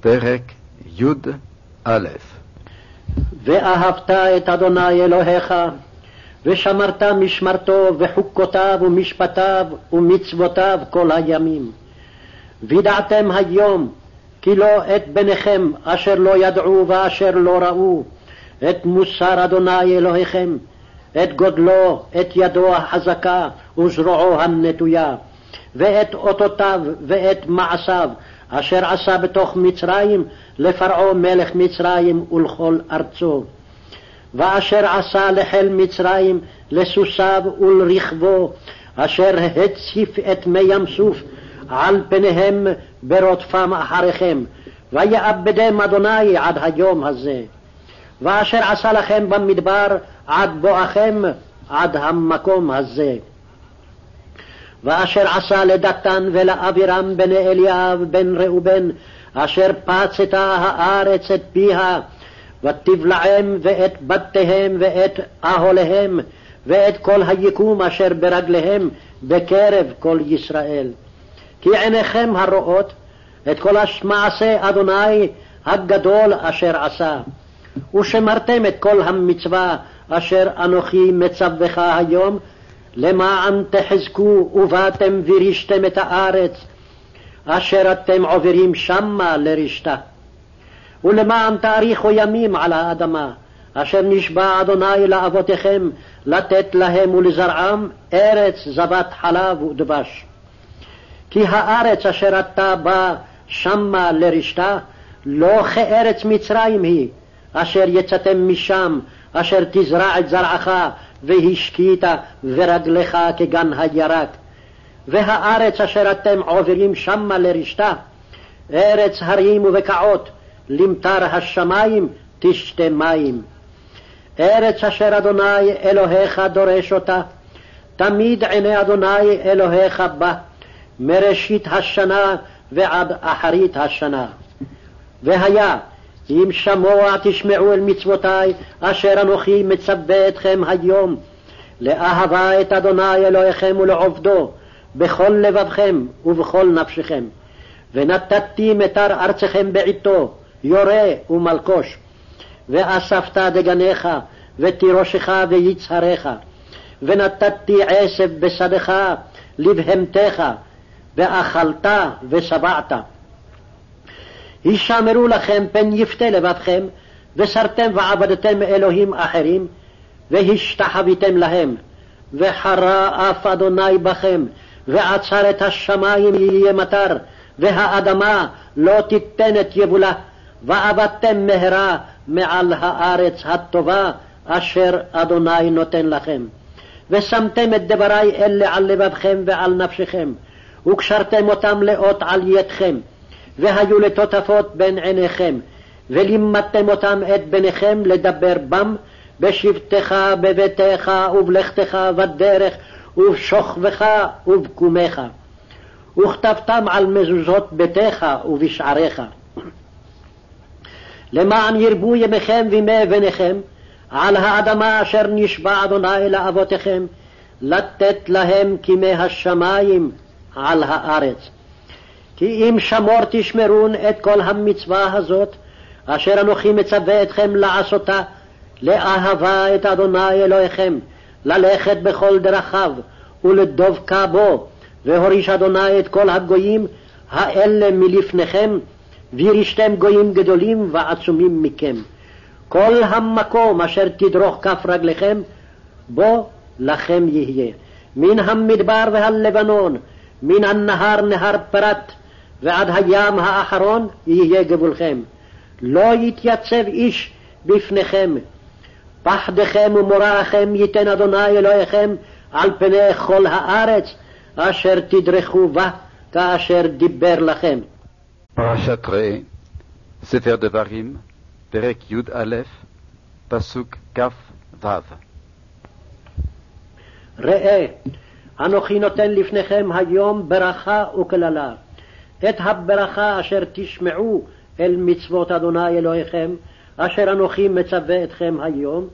פרק י"א ואהבת את אדוני אלוהיך, ושמרת משמרתו וחוקותיו ומשפטיו ומצוותיו כל הימים. וידעתם היום כי לא את בניכם אשר לא ידעו ואשר לא ראו, את מוסר אדוני אלוהיכם, את גודלו, את ידו החזקה וזרועו הנטויה, ואת אותותיו ואת מעשיו, אשר עשה בתוך מצרים לפרעה מלך מצרים ולכל ארצו. ואשר עשה לחיל מצרים, לסוסיו ולרכבו, אשר הציף את מי ים סוף על פניהם ברודפם אחריכם, ויאבדם אדוני עד היום הזה. ואשר עשה לכם במדבר עד בואכם עד המקום הזה. ואשר עשה לדתן ולאבירם בני אליאב בן ראובן, אשר פצתה הארץ את פיה, ותבלעם ואת בתיהם ואת אהליהם, ואת כל היקום אשר ברגליהם בקרב כל ישראל. כי עיניכם הרואות את כל מעשה אדוני הגדול אשר עשה. ושמרתם את כל המצווה אשר אנוכי מצווך היום, למען תחזקו ובאתם ורישתם את הארץ, אשר אתם עוברים שמה לרשתה. ולמען תאריכו ימים על האדמה, אשר נשבע אדוני לאבותיכם לתת להם ולזרעם ארץ זבת חלב ודבש. כי הארץ אשר אתה בא שמה לרשתה, לא כארץ מצרים היא, אשר יצאתם משם, אשר תזרע את זרעך, והשקית ורגלך כגן הירק. והארץ אשר אתם עוברים שמה לרשתה, ארץ הרים ובקעות, למטר השמים תשתה מים. ארץ אשר אדוני אלוהיך דורש אותה, תמיד עיני אדוני אלוהיך בה, מראשית השנה ועד אחרית השנה. והיה אם שמוע תשמעו אל מצוותי, אשר אנוכי מצווה אתכם היום, לאהבה את אדוני אלוהיכם ולעובדו, בכל לבבכם ובכל נפשכם. ונתתי מטר ארצכם בעתו, יורה ומלקוש. ואספת דגניך, ותירושך ויצהריך. ונתתי עשב בשדך לבהמתך, ואכלת ושבעת. הישמרו לכם פן יפתה לבבכם, וסרתם ועבדתם אלוהים אחרים, והשתחוויתם להם. וחרה אף אדוני בכם, ועצר את השמים יהיה מטר, והאדמה לא תיתן את יבולה, ועבדתם מהרה מעל הארץ הטובה, אשר אדוני נותן לכם. ושמתם את דברי אלה על לבבכם ועל נפשכם, וקשרתם אותם לאות על ידכם, והיו לטוטפות בין עיניכם, ולימדתם אותם את בניכם לדבר בם, בשבתך, בביתך, ובלכתך, בדרך, ובשוכבך, ובקומך. וכתבתם על מזוזות ביתך ובשעריך. למען ירבו ימיכם וימי בניכם, על האדמה אשר נשבע אדוני לאבותיכם, לתת להם כימי השמיים על הארץ. כי אם שמור תשמרון את כל המצווה הזאת, אשר אנוכי מצווה אתכם לעשותה, לאהבה את אדוני אלוהיכם, ללכת בכל דרכיו, ולדבקה בו, והוריש אדוני את כל הגויים האלה מלפניכם, וירישתם גויים גדולים ועצומים מכם. כל המקום אשר תדרוך כף רגליכם, בו לכם יהיה. מן המדבר והלבנון, מן הנהר נהר פרת, ועד הים האחרון יהיה גבולכם. לא יתייצב איש בפניכם. פחדכם ומוראכם ייתן אדוני אלוהיכם על פני כל הארץ, אשר תדרכו בה כאשר דיבר לכם. פרשת ראה, ספר דברים, פרק י"א, פסוק כ"ו. ראה, אנוכי נותן לפניכם היום ברכה וקללה. את הברכה אשר תשמעו אל מצוות אדוני אלוהיכם, אשר אנוכי מצווה אתכם היום,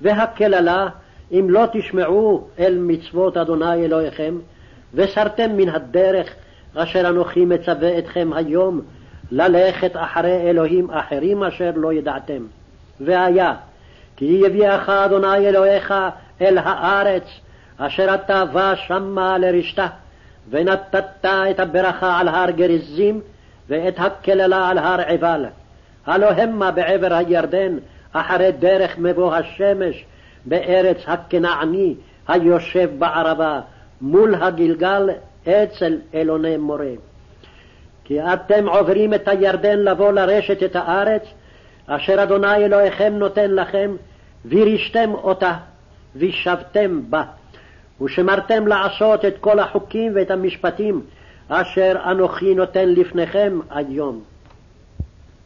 והקללה, אם לא תשמעו אל מצוות אדוני אלוהיכם, וסרתם מן הדרך אשר אנוכי מצווה אתכם היום, ללכת אחרי אלוהים אחרים אשר לא ידעתם. והיה, כי יביאך אדוני אלוהיך אל הארץ, אשר אתה בא שמה לרשתה, ונתת את הברכה על הר גריזים, ואת הקללה על הר עיבל. הלא המה בעבר הירדן, אחרי דרך מבוא השמש, בארץ הכנעני היושב בערבה, מול הגלגל אצל אלוני מורה. כי אתם עוברים את הירדן לבוא לרשת את הארץ, אשר אדוני אלוהיכם נותן לכם, וירשתם אותה, וישבתם בה, ושמרתם לעשות את כל החוקים ואת המשפטים, אשר אנוכי נותן לפניכם היום.